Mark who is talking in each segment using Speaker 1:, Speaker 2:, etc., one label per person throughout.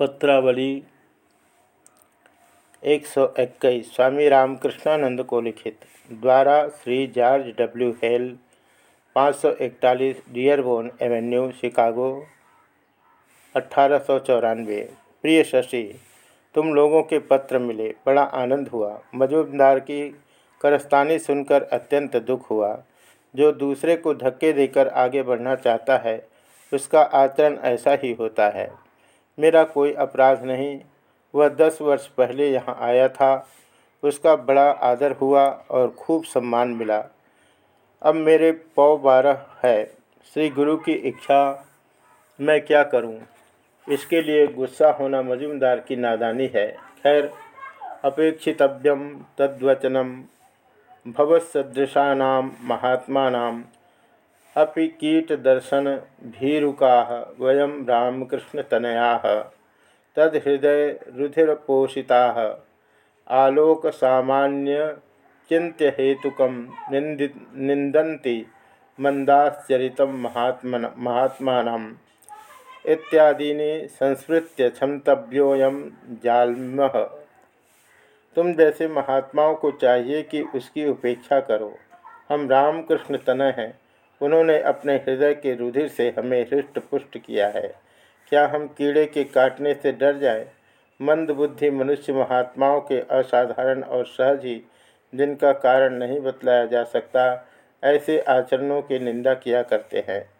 Speaker 1: पत्रावली, एक सौ इक्कीस, स्वामी रामकृष्णानंद को लिखित, द्वारा श्री जॉर्ज डब्ल्यू हेल, पाँच सौ इकतालीस डियरबोन एवेन्यू, शिकागो अट्ठारह सौ चौरानवे। प्रिय शशि तुम लोगों के पत्र मिले, बड़ा आनंद हुआ। मजूमदार की करस्तानी सुनकर अत्यंत दुख हुआ। जो दूसरे को धक्के देकर आगे बढ़ना चाहता है, उसका आचरण ऐसा ही होता है। मेरा कोई अपराध नहीं। वह दस वर्ष पहले यहाँ आया था। उसका बड़ा आदर हुआ और खूब सम्मान मिला। अब मेरे पौ बारह है। श्री गुरु की इच्छा, मैं क्या करूँ? इसके लिए गुस्सा होना मजुमदार की नादानी है। खैर अपेक्षितव्यम तद्वचनम भवत्सदृशा महात्मा अभी कीटदर्शन भीरुका वयम रामकृष्णतनया तदहृदय रुधिरपोषिता आलोक सामान्य चिंत्य हेतुक निंदि निंदन्ति मंदाश्चरित महात्म महात्मा इत्यादीनि संस्मृत्य क्षमतव्योयम जालम। तुम जैसे महात्माओं को चाहिए कि उसकी उपेक्षा करो। हम रामकृष्ण तनय हैं। उन्होंने अपने हृदय के रुधिर से हमें हृष्ट पुष्ट किया है। क्या हम कीड़े के काटने से डर जाए? मंदबुद्धि मनुष्य महात्माओं के असाधारण और सहज ही जिनका कारण नहीं बतलाया जा सकता, ऐसे आचरणों की निंदा किया करते हैं।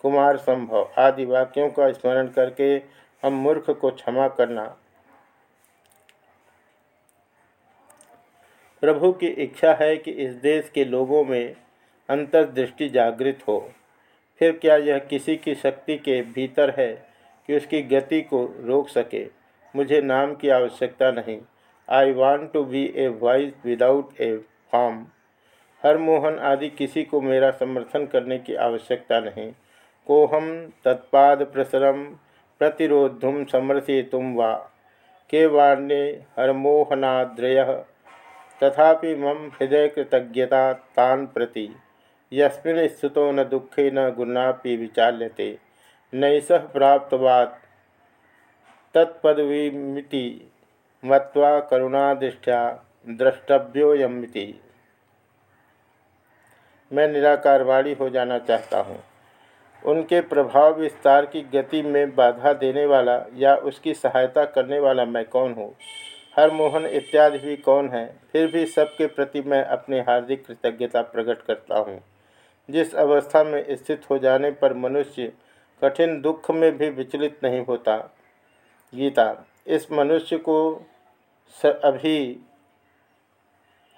Speaker 1: कुमार संभव, आदि वाक्यों का स्मरण करके हम मूर्ख को क्षमा करना। प्रभु की इच्छा है कि इस देश के लोगों में अंतर्दृष्टि जागृत हो। फिर क्या यह किसी की शक्ति के भीतर है कि उसकी गति को रोक सके? मुझे नाम की आवश्यकता नहीं। I want to be a voice without a form हर मोहन आदि किसी को मेरा समर्थन करने की आवश्यकता नहीं। को हम तत्पाद प्रसरम प्रतिरोधुम समर्थयितुम वा। के वाण्य हरमोहनाद्रय। तथापि मम हृदय कृतज्ञता तान प्रति। यस्मिन् स्थितो न दुखे न गुणापि विचाल्यते। नैष प्राप्तवात् तत्पदवीमिति मत्वा करुणादृष्टया द्रष्टव्योयमिति मैं निराकारवाणी हो जाना चाहता हूँ। उनके प्रभाव विस्तार की गति में बाधा देने वाला या उसकी सहायता करने वाला मैं कौन हूँ? हर मोहन इत्यादि भी कौन है? फिर भी सबके प्रति मैं अपनी हार्दिक कृतज्ञता प्रकट करता हूँ। जिस अवस्था में स्थित हो जाने पर मनुष्य कठिन दुख में भी विचलित नहीं होता। गीता, इस मनुष्य को अभी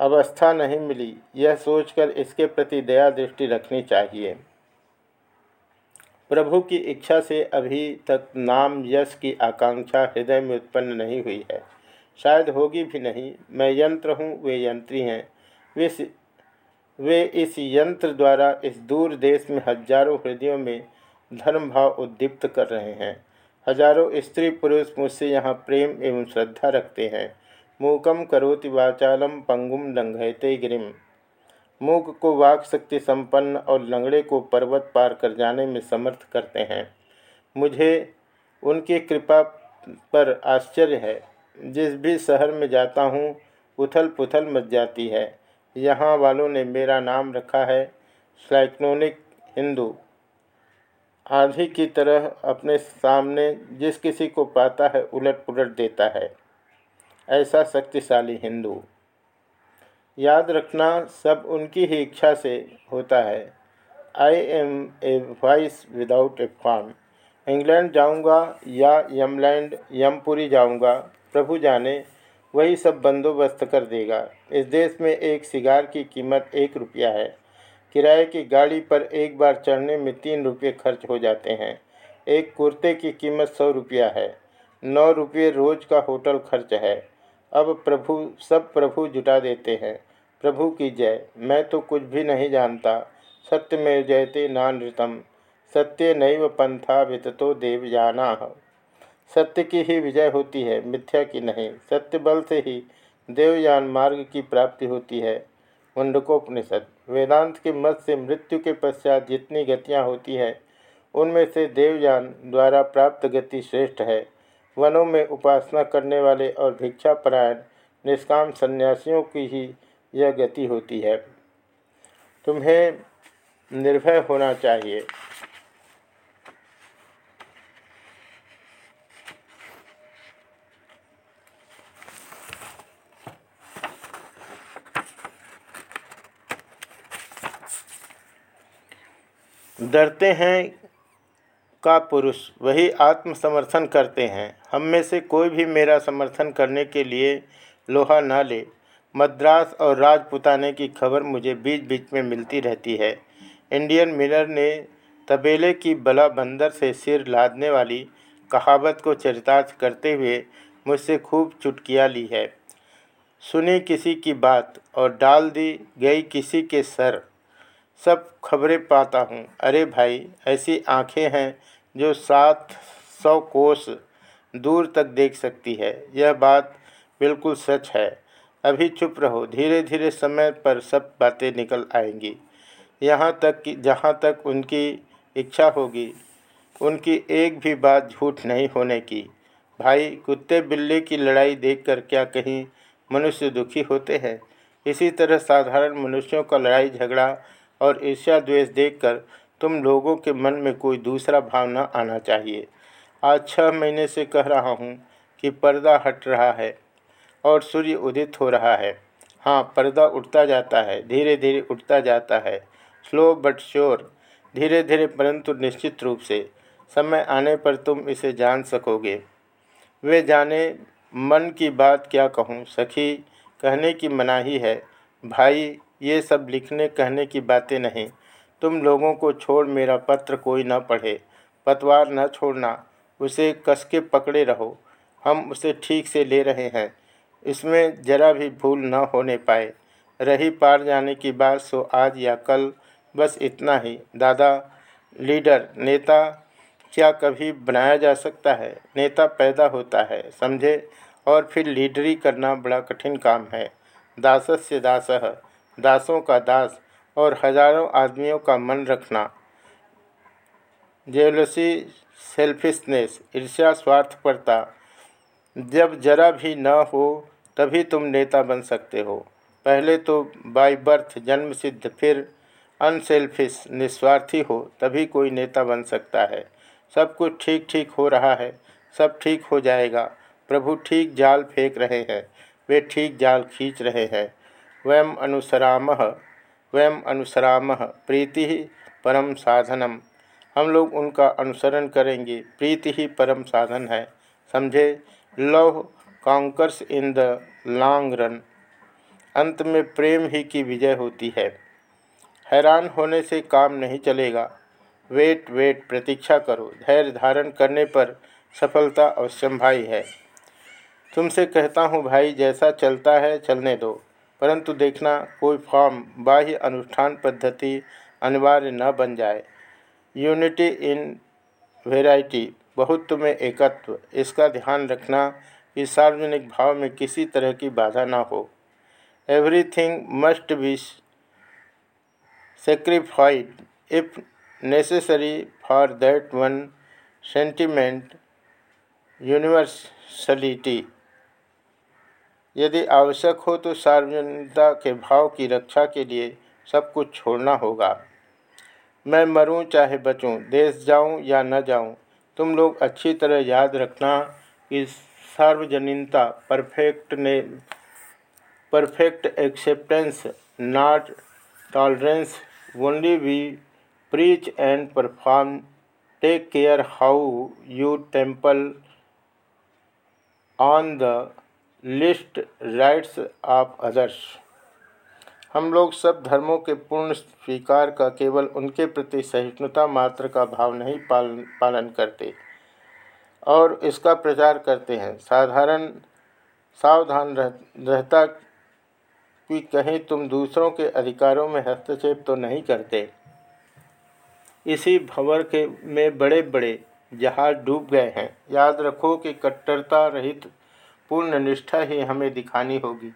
Speaker 1: अवस्था नहीं मिली। यह सोचकर इसके प्रति दया दृष्टि रखनी चाहिए। प्रभु की इच्छा से अभी तक नाम यश की आकांक्षा हृदय में उत्पन्न नहीं हुई है। शायद होगी भी नहीं। मैं यंत्र हूँ, वे यंत्री हैं। वे वे इस यंत्र द्वारा इस दूर देश में हज़ारों हृदयों में धर्म भाव उद्दीप्त कर रहे हैं। हज़ारों स्त्री पुरुष मुझसे यहाँ प्रेम एवं श्रद्धा रखते हैं। मूकम करोति वाचालम पंगुम लंघयते गिरिम मूक को वाक शक्ति संपन्न और लंगड़े को पर्वत पार कर जाने में समर्थ करते हैं। मुझे उनकी कृपा पर आश्चर्य है। जिस भी शहर में जाता हूँ उथल पुथल मच जाती है। यहाँ वालों ने मेरा नाम रखा है, साइक्लोनिक हिंदू। आधी की तरह अपने सामने जिस किसी को पाता है उलट पुलट देता है। ऐसा शक्तिशाली हिंदू। याद रखना, सब उनकी ही इच्छा से होता है। I am a voice without a form England जाऊँगा या यमलैंड, यमपुरी जाऊँगा, प्रभु जाने वही सब बंदोबस्त कर देगा। इस देश में एक सिगार की कीमत एक रुपया है। किराए की गाड़ी पर एक बार चढ़ने में तीन रुपये खर्च हो जाते हैं। एक कुर्ते की कीमत सौ रुपया है। नौ रुपये रोज का होटल खर्च है। अब प्रभु, सब प्रभु जुटा देते हैं। प्रभु की जय। मैं तो कुछ भी नहीं जानता। सत्य में जयते नानृतम। सत्य नैव पंथा विततो देवयाना सत्य की ही विजय होती है, मिथ्या की नहीं। सत्य बल से ही देवयान मार्ग की प्राप्ति होती है। मुंडकोपनिषद वेदांत के मत से मृत्यु के पश्चात जितनी गतियाँ होती हैं, उनमें से देवयान द्वारा प्राप्त गति श्रेष्ठ है। वनों में उपासना करने वाले और भिक्षापरायण, निष्काम सन्यासियों की ही यह गति होती है। तुम्हें निर्भय होना चाहिए। डरते हैं का पुरुष, वही आत्मसमर्थन करते हैं। हम में से कोई भी मेरा समर्थन करने के लिए लोहा ना ले। मद्रास और राजपुताने की खबर मुझे बीच बीच में मिलती रहती है। इंडियन मिलर ने तबेले की बला बंदर से सिर लादने वाली कहावत को चरितार्थ करते हुए मुझसे खूब चुटकिया ली है। सुनी किसी की बात और डाल दी गई किसी के सर। सब खबरें पाता हूँ। अरे भाई, ऐसी आँखें हैं जो सात सौ कोस दूर तक देख सकती है। यह बात बिल्कुल सच है। अभी चुप रहो। धीरे धीरे समय पर सब बातें निकल आएँगी। यहाँ तक कि, जहाँ तक उनकी इच्छा होगी, उनकी एक भी बात झूठ नहीं होने की। भाई, कुत्ते बिल्ली की लड़ाई देखकर क्या कहीं मनुष्य दुखी होते हैं? इसी तरह साधारण मनुष्यों का लड़ाई झगड़ा और ईर्ष्या द्वेष देखकर तुम लोगों के मन में कोई दूसरा भाव आना चाहिए। आज छः महीने से कह रहा हूँ कि पर्दा हट रहा है और सूर्य उदित हो रहा है। हाँ पर्दा उठता जाता है धीरे धीरे उठता जाता है। स्लो बट श्योर धीरे धीरे परंतु निश्चित रूप से। समय आने पर तुम इसे जान सकोगे। वे जाने मन की बात क्या कहूँ? सखी, कहने की मनाही है, भाई ये सब लिखने, कहने की बातें नहीं। तुम लोगों को छोड़ मेरा पत्र कोई न पढ़े। पतवार न छोड़ना। उसे कस के पकड़े रहो। हम उसे ठीक से ले रहे हैं। इसमें जरा भी भूल न होने पाए। रही पार जाने की बात सो आज या कल। बस इतना ही। दादा, लीडर, नेता, क्या कभी बनाया जा सकता है? नेता पैदा होता है, समझे? और फिर लीडरी करना बड़ा कठिन काम है। दासस्य दासह दासों का दास और हज़ारों आदमियों का मन रखना। जेलसी सेल्फिशनेस, ईर्ष्या स्वार्थपरता। जब जरा भी न हो, तभी तुम नेता बन सकते हो। पहले तो बाई बर्थ जन्म सिद्ध, फिर अनसेल्फिश, निस्वार्थी हो, तभी कोई नेता बन सकता है। सब कुछ ठीक ठीक हो रहा है, सब ठीक हो जाएगा। प्रभु ठीक जाल फेंक रहे हैं, वे ठीक जाल खींच रहे हैं। वयम अनुसराम। वयम अनुसराम। प्रीति ही परम साधनम। हम लोग उनका अनुसरण करेंगे। प्रीति ही परम साधन है। समझे? Love conquers in the long run. अंत में प्रेम ही की विजय होती है। हैरान होने से काम नहीं चलेगा। वेट वेट, प्रतीक्षा करो। धैर्य धारण करने पर सफलता अवश्यंभाई है। तुमसे कहता हूँ, भाई, जैसा चलता है, चलने दो। परंतु देखना कोई फॉर्म बाह्य अनुष्ठान पद्धति अनिवार्य न बन जाए। यूनिटी इन वेराइटी बहुत में एकत्व, इसका ध्यान रखना कि सार्वजनिक भाव में किसी तरह की बाधा ना हो। Everything must be sacrificed if necessary for that one sentiment universality. यदि आवश्यक हो तो सार्वजनिकता के भाव की रक्षा के लिए सब कुछ छोड़ना होगा। मैं मरूं चाहे बचूं, देश जाऊँ या न जाऊँ, तुम लोग अच्छी तरह याद रखना कि सार्वजनिकता परफेक्ट ने perfect acceptance not tolerance only we preach and perform take care how you trample on the least rights of others. हम लोग सब धर्मों के पूर्ण स्वीकार का केवल उनके प्रति सहिष्णुता मात्र का भाव नहीं पालन पालन करते और इसका प्रचार करते हैं। साधारण सावधान रह, रहता कि कहीं तुम दूसरों के अधिकारों में हस्तक्षेप तो नहीं करते। इसी भंवर के में बड़े बड़े जहाज़ डूब गए हैं। याद रखो कि कट्टरता रहित पूर्ण निष्ठा ही हमें दिखानी होगी।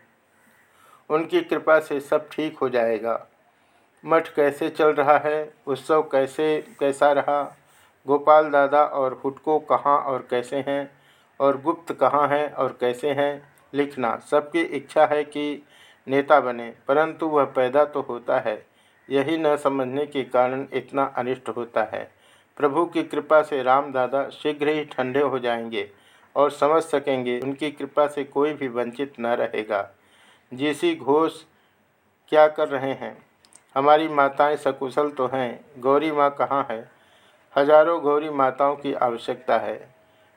Speaker 1: उनकी कृपा से सब ठीक हो जाएगा। मठ कैसे चल रहा है? उत्सव कैसे, कैसा रहा? गोपाल दादा और हुटको कहाँ और कैसे हैं? और गुप्त कहाँ हैं और कैसे हैं? लिखना, सबकी इच्छा है कि नेता बने, परंतु वह पैदा तो होता है। यही न समझने के कारण इतना अनिष्ट होता है। प्रभु की कृपा से राम दादा शीघ्र ही ठंडे हो जाएँगे। और समझ सकेंगे, उनकी कृपा से कोई भी वंचित न रहेगा। जीसी घोष क्या कर रहे हैं? हमारी माताएँ सकुशल तो हैं, गौरी माँ कहाँ है? हज़ारों गौरी माताओं की आवश्यकता है,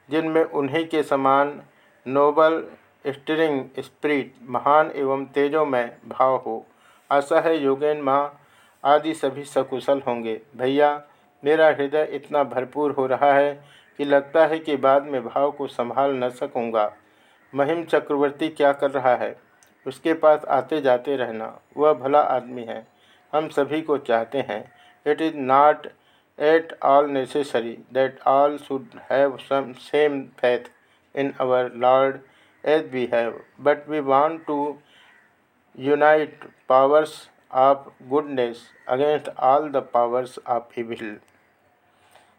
Speaker 1: जिनमें उन्हीं के समान नोबल स्टिरिंग स्प्रिट, महान एवं तेजोमय भाव हो। आशा है योगेन माँ आदि सभी सकुशल होंगे। भैया, मेरा हृदय इतना भरपूर हो रहा है कि लगता है कि बाद में भाव को संभाल न सकूँगा। महिम चक्रवर्ती क्या कर रहा है? उसके पास आते जाते रहना, वह भला आदमी है। हम सभी को चाहते हैं। It is not at all necessary that all should have some same faith in our lord as we have but we want to unite powers of goodness against all the powers of evil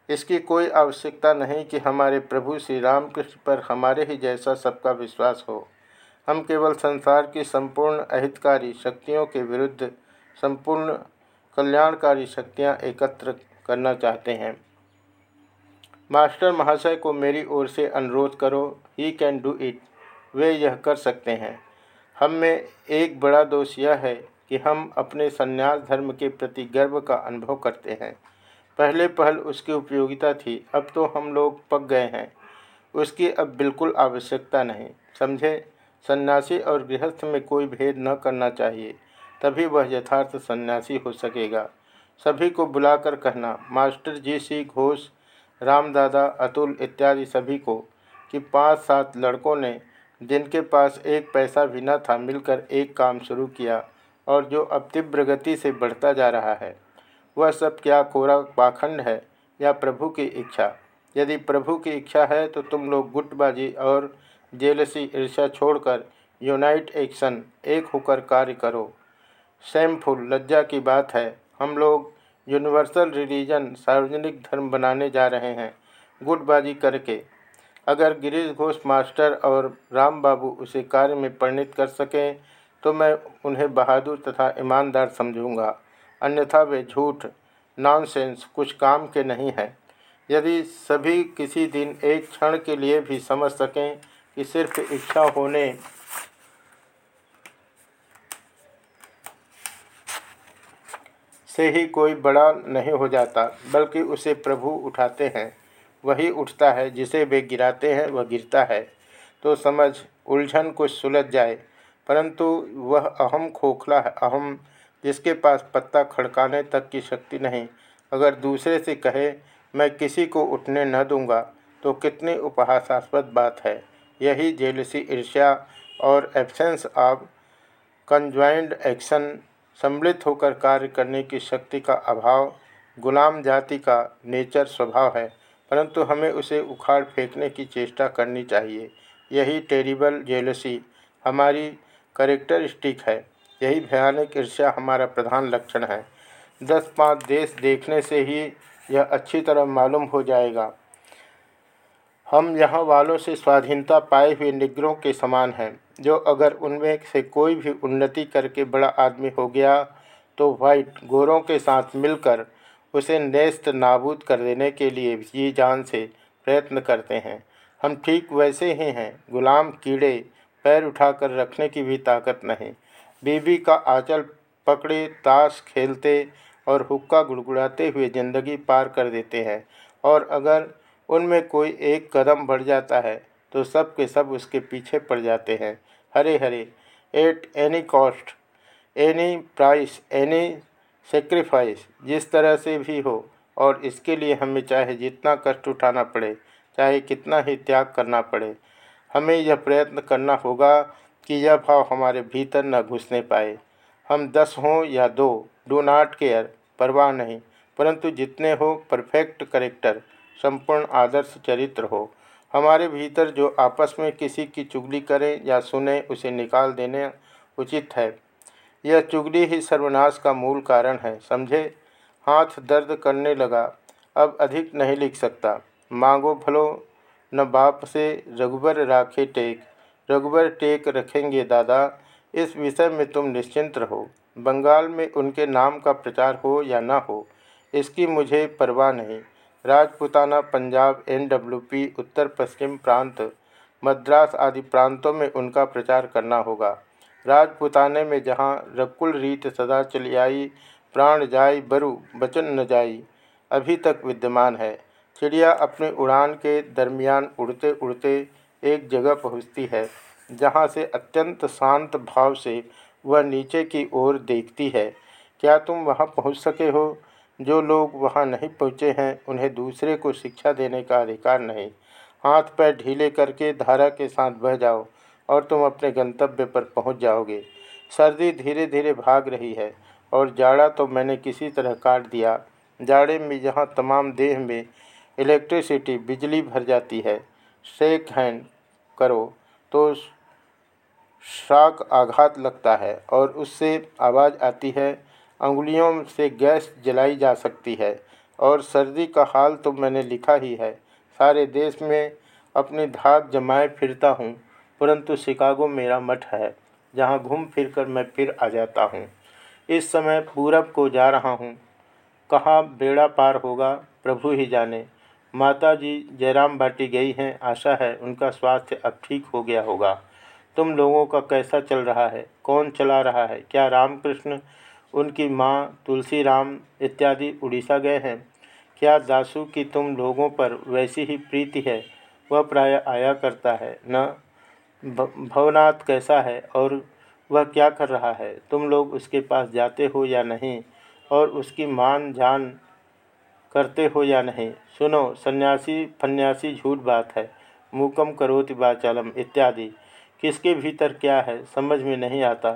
Speaker 1: इसकी कोई आवश्यकता नहीं कि हमारे प्रभु श्री रामकृष्ण पर हमारे ही जैसा सबका विश्वास हो। हम केवल संसार की संपूर्ण अहितकारी शक्तियों के विरुद्ध संपूर्ण कल्याणकारी शक्तियाँ एकत्र करना चाहते हैं। मास्टर महाशय को मेरी ओर से अनुरोध करो ही कैन डू इट वे यह कर सकते हैं। हम में एक बड़ा दोष यह है कि हम अपने संन्यास धर्म के प्रति गर्व का अनुभव करते हैं। पहले पहल उसकी उपयोगिता थी, अब तो हम लोग पक गए हैं। उसकी अब बिल्कुल आवश्यकता नहीं, समझे? सन्यासी और गृहस्थ में कोई भेद न करना चाहिए, तभी वह यथार्थ सन्यासी हो सकेगा। सभी को बुलाकर कहना, मास्टर जी सी घोष रामदादा अतुल इत्यादि सभी को कि पाँच सात लड़कों ने, जिनके पास एक पैसा भी न था, मिलकर एक काम शुरू किया और जो अब तीव्र गति से बढ़ता जा रहा है। वह सब क्या कोरा पाखंड है या प्रभु की इच्छा? यदि प्रभु की इच्छा है तो तुम लोग गुटबाजी और जेलसी ईर्ष्या छोड़कर यूनाइट एक्शन एक होकर कार्य करो। सेमफुल लज्जा की बात है। हम लोग यूनिवर्सल रिलीजन सार्वजनिक धर्म बनाने जा रहे हैं, गुटबाजी करके। अगर गिरीश घोष मास्टर और राम बाबू उसे कार्य में परिणित कर सकें तो मैं उन्हें बहादुर तथा ईमानदार समझूँगा। अन्यथा वे झूठ नॉनसेंस कुछ काम के नहीं हैं। यदि सभी किसी दिन एक क्षण के लिए भी समझ सकें कि सिर्फ़ इच्छा होने से ही कोई बड़ा नहीं हो जाता, बल्कि उसे प्रभु उठाते हैं, वही उठता है जिसे वे गिराते हैं, वह गिरता है। तो समझ, उलझन कुछ सुलझ जाए, परंतु वह अहम खोखला है अहम जिसके पास पत्ता खड़काने तक की शक्ति नहीं। अगर दूसरे से कहे, मैं किसी को उठने न दूँगा तो कितनी उपहासास्पद बात है। यही जेलसी ईर्ष्या और एब्सेंस ऑफ़ कंज्वाइंड एक्शन, सम्मिलित होकर कार्य करने की शक्ति का अभाव, गुलाम जाति का नेचर स्वभाव है, परंतु हमें उसे उखाड़ फेंकने की चेष्टा करनी चाहिए। यही टेरिबल जेलसी हमारी करेक्टरिस्टिक है। यही भयानक ईर्ष्या हमारा प्रधान लक्षण है। दस पाँच देश देखने से ही यह अच्छी तरह मालूम हो जाएगा। हम यहाँ वालों से स्वाधीनता पाए हुए निग्रों के समान हैं। जो अगर उनमें से कोई भी उन्नति करके बड़ा आदमी हो गया तो वाइट गोरों के साथ मिलकर उसे नेस्त नाबूद कर देने के लिए जी जान से प्रयत्न करते हैं। हम ठीक वैसे ही हैं। गुलाम कीड़े पैर उठाकर रखने की भी ताकत नहीं। बीबी का आंचल पकड़े, ताश खेलते और हुक्का गुड़गुड़ाते हुए ज़िंदगी पार कर देते हैं। और अगर उनमें कोई एक कदम बढ़ जाता है तो सब के सब उसके पीछे पड़ जाते हैं। Hare Hare at any cost any price any sacrifice जिस तरह से भी हो, और इसके लिए हमें चाहे जितना कष्ट उठाना पड़े, चाहे कितना ही त्याग करना पड़े, हमें यह प्रयत्न करना होगा कि यह भाव हमारे भीतर न घुसने पाए। हम दस हों या दो डू नॉट केयर परवाह नहीं। परंतु जितने हो परफेक्ट करेक्टर संपूर्ण आदर्श चरित्र हो। हमारे भीतर जो आपस में किसी की चुगली करें या सुने, उसे निकाल देने उचित है। यह चुगली ही सर्वनाश का मूल कारण है, समझे? हाथ दर्द करने लगा, अब अधिक नहीं लिख सकता। मांगो भलो न बाप से रघुबर राखे टेक। रघुबर टेक रखेंगे दादा, इस विषय में तुम निश्चिंत रहो। बंगाल में उनके नाम का प्रचार हो या न हो, इसकी मुझे परवाह नहीं। राजपुताना पंजाब एनडब्ल्यूपी उत्तर पश्चिम प्रांत, मद्रास आदि प्रांतों में उनका प्रचार करना होगा। राजपुताने में जहाँ रकुल रीत सदा चली आई, प्राण जाई बरु बचन न जाई अभी तक विद्यमान है। चिड़िया अपने उड़ान के दरमियान उड़ते उड़ते एक जगह पहुँचती है, जहाँ से अत्यंत शांत भाव से वह नीचे की ओर देखती है। क्या तुम वहाँ पहुँच सके हो? जो लोग वहाँ नहीं पहुँचे हैं, उन्हें दूसरे को शिक्षा देने का अधिकार नहीं। हाथ पैर ढीले करके धारा के साथ बह जाओ, और तुम अपने गंतव्य पर पहुँच जाओगे। सर्दी धीरे धीरे भाग रही है, और जाड़ा तो मैंने किसी तरह काट दिया। जाड़े में जहाँ तमाम देह में इलेक्ट्रिसिटी, बिजली भर जाती है। शेक हैंड करो तो शाक आघात लगता है और उससे आवाज़ आती है, अंगुलियों से गैस जलाई जा सकती है और सर्दी का हाल तो मैंने लिखा ही है। सारे देश में अपनी धाक जमाए फिरता हूँ, परंतु शिकागो मेरा मठ है, जहाँ घूम फिर कर मैं फिर आ जाता हूँ। इस समय पूरब को जा रहा हूँ, कहाँ बेड़ा पार होगा, प्रभु ही जाने। माता जी जयराम बाटी गई हैं, आशा है उनका स्वास्थ्य अब ठीक हो गया होगा। तुम लोगों का कैसा चल रहा है? कौन चला रहा है? क्या रामकृष्ण, उनकी माँ तुलसी राम इत्यादि उड़ीसा गए हैं? क्या दासू की तुम लोगों पर वैसी ही प्रीति है? वह प्राय आया करता है। न भवनाथ कैसा है और वह क्या कर रहा है? तुम लोग उसके पास जाते हो या नहीं? और उसकी मान जान करते हो या नहीं? सुनो, सन्यासी फन्यासी झूठ बात है। मूकम करोति बाचालम इत्यादि। किसके भीतर क्या है, समझ में नहीं आता।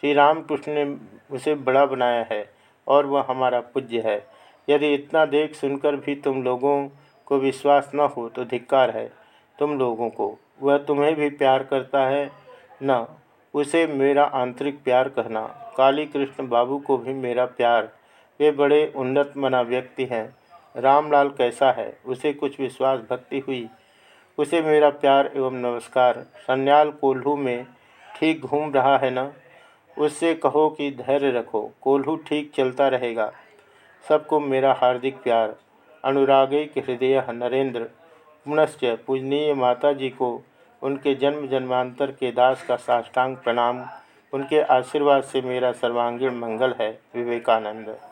Speaker 1: श्री रामकृष्ण ने उसे बड़ा बनाया है और वह हमारा पूज्य है। यदि इतना देख सुनकर भी तुम लोगों को विश्वास न हो तो धिक्कार है तुम लोगों को। वह तुम्हें भी प्यार करता है? न, उसे मेरा आंतरिक प्यार कहना। काली कृष्ण बाबू को भी मेरा प्यार वे बड़े उन्नत मना व्यक्ति हैं। रामलाल कैसा है? उसे कुछ विश्वास भक्ति हुई। उसे मेरा प्यार एवं नमस्कार। सन्याल कोल्हू में ठीक घूम रहा है न? उससे कहो कि धैर्य रखो। कोल्हू ठीक चलता रहेगा। सबको मेरा हार्दिक प्यार। अनुरागिक हृदय नरेंद्र। पुनश्च पूजनीय माता जी को उनके जन्म जन्मांतर के दास का साष्टांग प्रणाम। उनके आशीर्वाद से मेरा सर्वांगीण मंगल है। विवेकानंद।